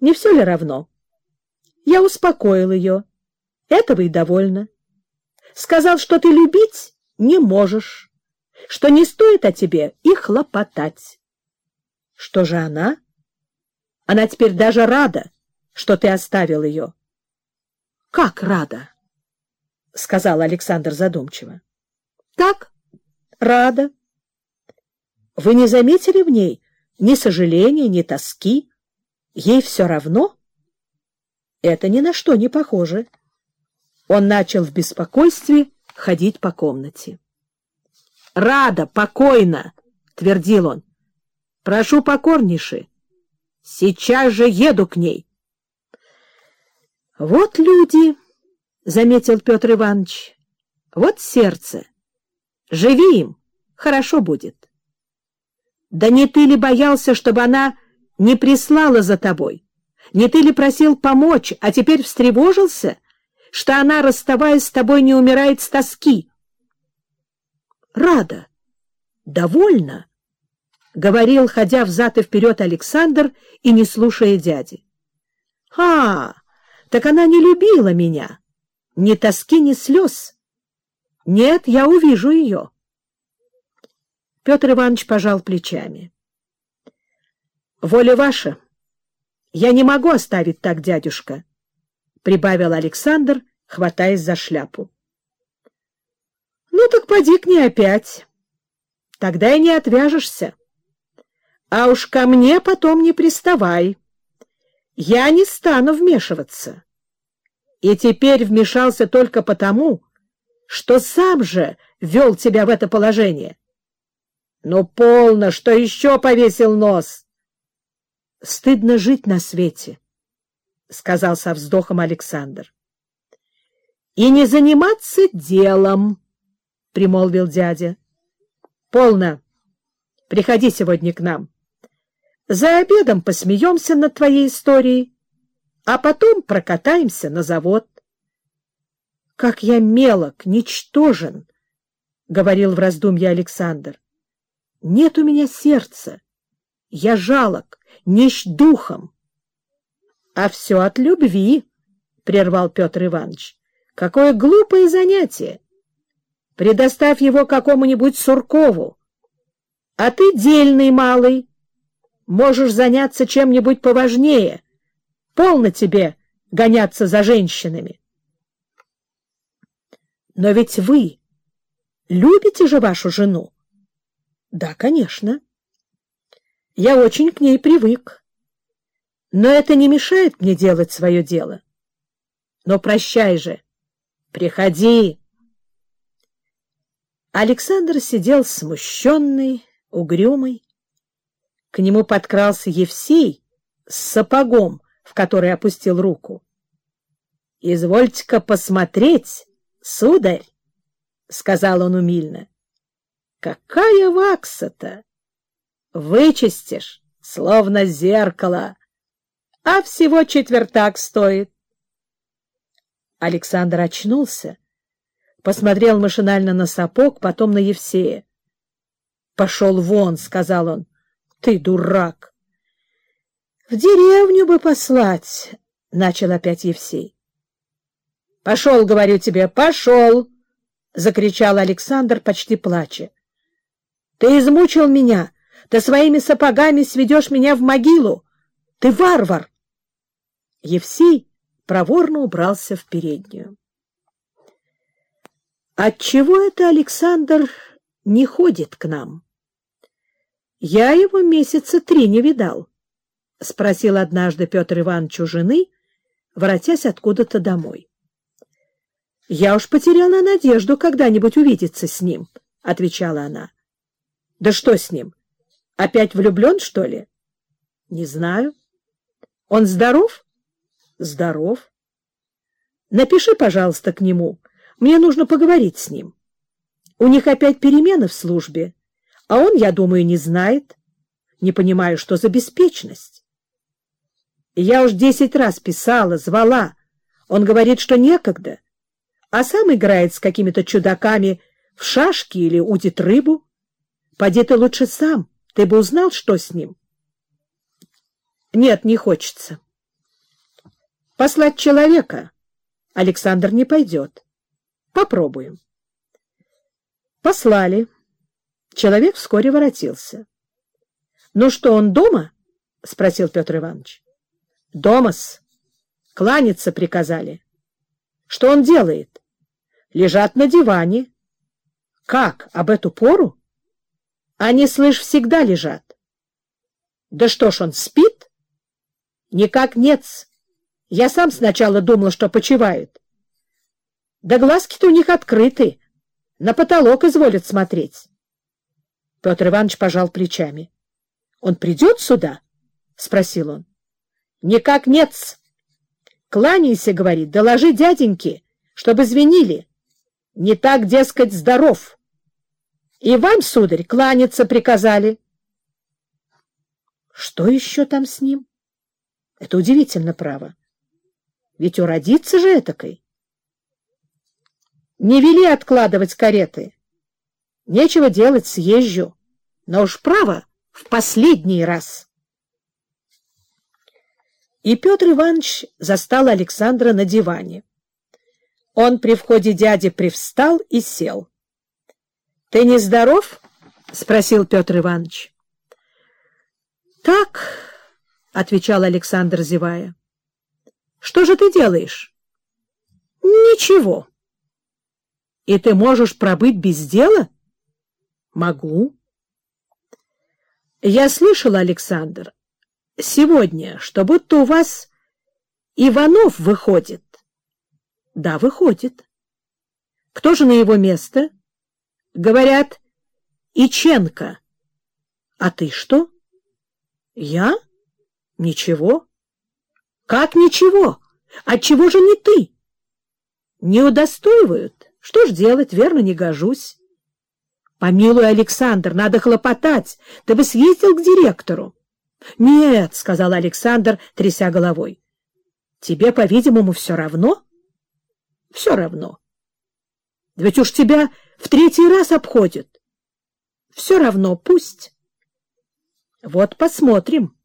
Не все ли равно? Я успокоил ее. Этого и довольно. Сказал, что ты любить не можешь, что не стоит о тебе и хлопотать. Что же она? Она теперь даже рада, что ты оставил ее. — Как рада? — сказал Александр задумчиво. — Так, рада. Вы не заметили в ней ни сожаления, ни тоски? Ей все равно? Это ни на что не похоже. Он начал в беспокойстве ходить по комнате. — Рада, покойно! — твердил он. — Прошу покорнейше. Сейчас же еду к ней. — Вот люди, — заметил Петр Иванович, — вот сердце. Живи им, хорошо будет. Да не ты ли боялся, чтобы она не прислала за тобой? Не ты ли просил помочь, а теперь встревожился, что она, расставаясь с тобой, не умирает с тоски? — Рада, довольна, — говорил, ходя взад и вперед Александр и не слушая дяди. — А, так она не любила меня. Ни тоски, ни слез. Нет, я увижу ее. Петр Иванович пожал плечами. — Воля ваша. Я не могу оставить так, дядюшка, — прибавил Александр, хватаясь за шляпу. — Ну так поди к ней опять. Тогда и не отвяжешься. А уж ко мне потом не приставай. Я не стану вмешиваться. И теперь вмешался только потому, что сам же вел тебя в это положение. Ну, полно, что еще повесил нос? — Стыдно жить на свете, — сказал со вздохом Александр. — И не заниматься делом, — примолвил дядя. — Полно. Приходи сегодня к нам. За обедом посмеемся над твоей историей, а потом прокатаемся на завод. — Как я мелок, ничтожен, — говорил в раздумье Александр. — Нет у меня сердца. Я жалок, нищ духом. — А все от любви, — прервал Петр Иванович. — Какое глупое занятие! Предоставь его какому-нибудь Суркову. А ты дельный малый, можешь заняться чем-нибудь поважнее. Полно тебе гоняться за женщинами. Но ведь вы любите же вашу жену? Да, конечно. Я очень к ней привык. Но это не мешает мне делать свое дело. Но прощай же. Приходи. Александр сидел смущенный, угрюмый. К нему подкрался Евсей с сапогом, в который опустил руку. — Извольте-ка посмотреть, сударь, — сказал он умильно. — Какая вакса-то! Вычистишь, словно зеркало, а всего четвертак стоит. Александр очнулся, посмотрел машинально на сапог, потом на Евсея. — Пошел вон, — сказал он. — Ты дурак! — В деревню бы послать, — начал опять Евсей. — Пошел, говорю тебе, пошел! — закричал Александр, почти плача. — Ты измучил меня! Ты своими сапогами сведешь меня в могилу! Ты варвар! Евсей проворно убрался в переднюю. Отчего это Александр не ходит к нам? Я его месяца три не видал, — спросил однажды Петр Иванович у жены, воротясь откуда-то домой. — Я уж потеряла надежду когда-нибудь увидеться с ним, — отвечала она. — Да что с ним? Опять влюблен, что ли? — Не знаю. — Он здоров? — Здоров. — Напиши, пожалуйста, к нему, мне нужно поговорить с ним. У них опять перемены в службе, а он, я думаю, не знает. Не понимаю, что за беспечность. Я уж десять раз писала, звала. Он говорит, что некогда, а сам играет с какими-то чудаками в шашки или удит рыбу. Поди ты лучше сам, ты бы узнал, что с ним. Нет, не хочется. Послать человека Александр не пойдет. Попробуем. Послали. Человек вскоре воротился. — Ну что, он дома? — спросил Петр Иванович. — Домас. Кланяться приказали. — Что он делает? — Лежат на диване. — Как, об эту пору? — Они, слышь, всегда лежат. — Да что ж, он спит? — Никак нет. Я сам сначала думал, что почивают. Да глазки-то у них открыты. На потолок изволят смотреть. Петр Иванович пожал плечами. — Он придет сюда? — спросил он. — Никак нет. -с. Кланяйся, — говорит, — доложи дяденьке, чтобы звенили. Не так, дескать, здоров. И вам, сударь, кланяться приказали. Что еще там с ним? Это удивительно, право. Ведь уродится же этакой. Не вели откладывать кареты. Нечего делать, съезжу. Но уж право в последний раз. И Петр Иванович застал Александра на диване. Он при входе дяди привстал и сел. — Ты не здоров? — спросил Петр Иванович. — Так, — отвечал Александр, зевая. — Что же ты делаешь? — Ничего. — И ты можешь пробыть без дела? — Могу. — Я слышал, Александр, сегодня, что будто у вас Иванов выходит. — Да, выходит. — Кто же на его место? — Говорят, Иченко. — А ты что? — Я? — Ничего. — Как ничего? Отчего же не ты? — Не удостоивают. Что ж делать, верно, не гожусь. — Помилуй, Александр, надо хлопотать. Ты бы съездил к директору. — Нет, — сказал Александр, тряся головой. — Тебе, по-видимому, все равно? — Все равно. — Ведь уж тебя в третий раз обходят. — Все равно, пусть. — Вот посмотрим.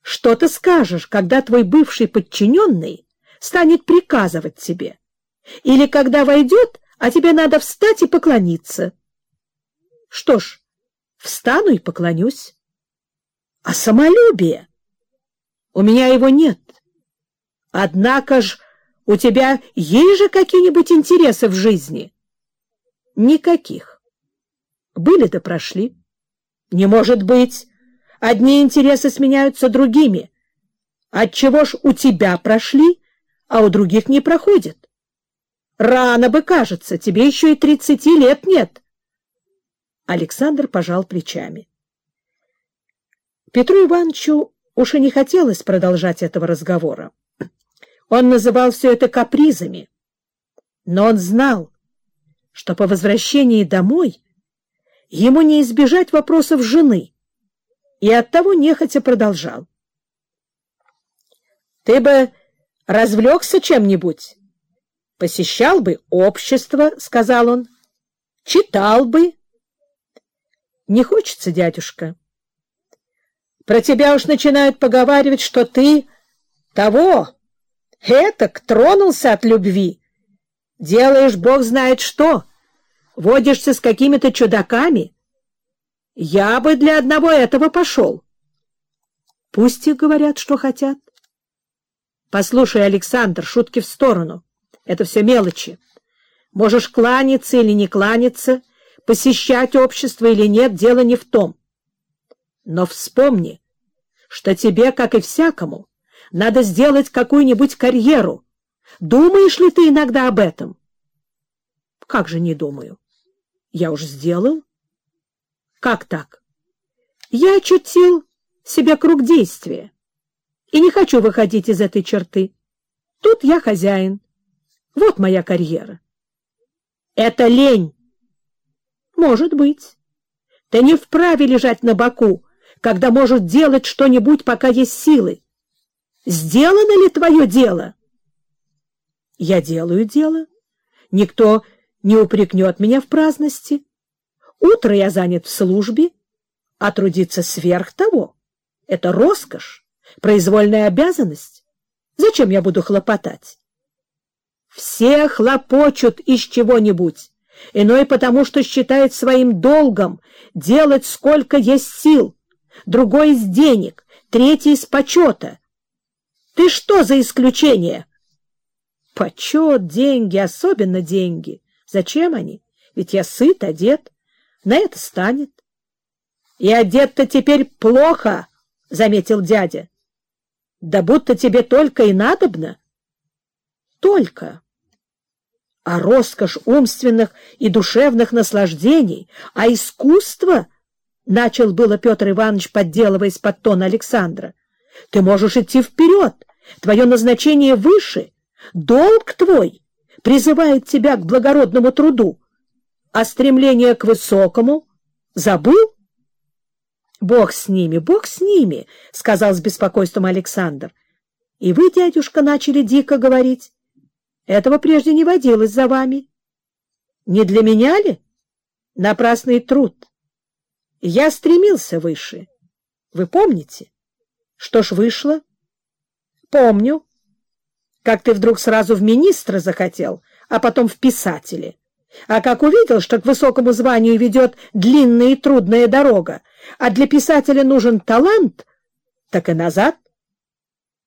Что ты скажешь, когда твой бывший подчиненный станет приказывать тебе? Или когда войдет, а тебе надо встать и поклониться? Что ж, встану и поклонюсь а самолюбие. У меня его нет. Однако ж у тебя есть же какие-нибудь интересы в жизни? Никаких. Были-то прошли. Не может быть. Одни интересы сменяются другими. Отчего ж у тебя прошли, а у других не проходят? Рано бы, кажется, тебе еще и тридцати лет нет. Александр пожал плечами. Петру Ивановичу уж и не хотелось продолжать этого разговора. Он называл все это капризами. Но он знал, что по возвращении домой ему не избежать вопросов жены, и оттого нехотя продолжал. — Ты бы развлекся чем-нибудь? — Посещал бы общество, — сказал он. — Читал бы. — Не хочется, дядюшка. — про тебя уж начинают поговаривать, что ты того, этак, тронулся от любви. Делаешь бог знает что, водишься с какими-то чудаками. Я бы для одного этого пошел. Пусть их говорят, что хотят. Послушай, Александр, шутки в сторону. Это все мелочи. Можешь кланяться или не кланяться, посещать общество или нет, дело не в том. Но вспомни, что тебе, как и всякому, надо сделать какую-нибудь карьеру. Думаешь ли ты иногда об этом? Как же не думаю? Я уж сделал. Как так? Я очутил себе круг действия и не хочу выходить из этой черты. Тут я хозяин. Вот моя карьера. Это лень. Может быть. Ты не вправе лежать на боку, когда может делать что-нибудь, пока есть силы. Сделано ли твое дело? Я делаю дело. Никто не упрекнет меня в праздности. Утро я занят в службе, а трудиться сверх того — это роскошь, произвольная обязанность. Зачем я буду хлопотать? Все хлопочут из чего-нибудь, иной потому, что считает своим долгом делать сколько есть сил, другой из денег, третий из почета. Ты что за исключение? Почет, деньги, особенно деньги. Зачем они? Ведь я сыт, одет. На это станет. И одет-то теперь плохо, — заметил дядя. Да будто тебе только и надобно. Только. А роскошь умственных и душевных наслаждений, а искусство — Начал было Петр Иванович, подделываясь под тон Александра. Ты можешь идти вперед, твое назначение выше, долг твой призывает тебя к благородному труду, а стремление к высокому забыл? — Бог с ними, Бог с ними, — сказал с беспокойством Александр. — И вы, дядюшка, начали дико говорить. Этого прежде не водилось за вами. Не для меня ли? Напрасный труд. Я стремился выше. Вы помните? Что ж вышло? Помню. Как ты вдруг сразу в министра захотел, а потом в писатели. А как увидел, что к высокому званию ведет длинная и трудная дорога, а для писателя нужен талант, так и назад.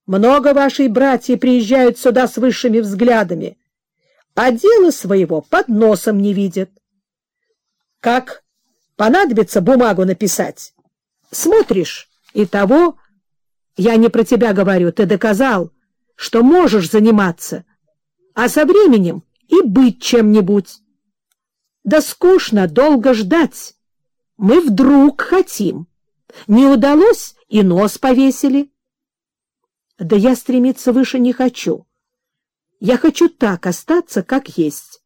Много вашей братья приезжают сюда с высшими взглядами, а дело своего под носом не видят. Как понадобится бумагу написать. Смотришь, и того... Я не про тебя говорю, ты доказал, что можешь заниматься, а со временем и быть чем-нибудь. Да скучно долго ждать. Мы вдруг хотим. Не удалось, и нос повесили. Да я стремиться выше не хочу. Я хочу так остаться, как есть.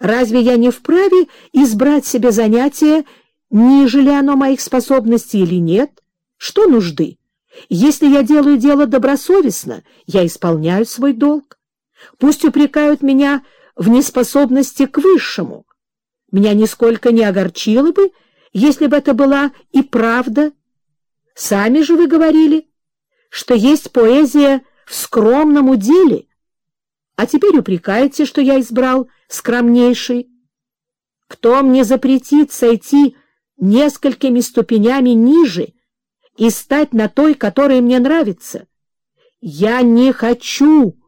Разве я не вправе избрать себе занятие, ниже ли оно моих способностей или нет? Что нужды? Если я делаю дело добросовестно, я исполняю свой долг. Пусть упрекают меня в неспособности к высшему. Меня нисколько не огорчило бы, если бы это была и правда. Сами же вы говорили, что есть поэзия в скромном уделе, а теперь упрекаете, что я избрал скромнейший. Кто мне запретит сойти несколькими ступенями ниже и стать на той, которая мне нравится? Я не хочу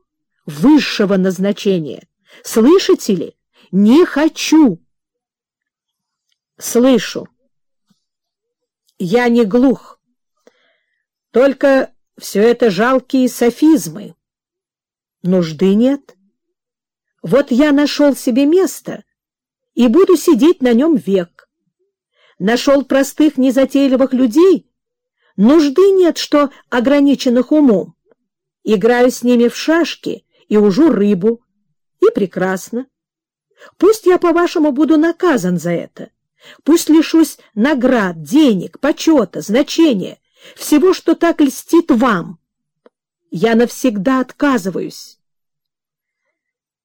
высшего назначения. Слышите ли? Не хочу. Слышу. Я не глух. Только все это жалкие софизмы. Нужды нет. Вот я нашел себе место и буду сидеть на нем век. Нашел простых незатейливых людей, нужды нет, что ограниченных умом. Играю с ними в шашки и ужу рыбу, и прекрасно. Пусть я, по-вашему, буду наказан за это. Пусть лишусь наград, денег, почета, значения, всего, что так льстит вам. Я навсегда отказываюсь.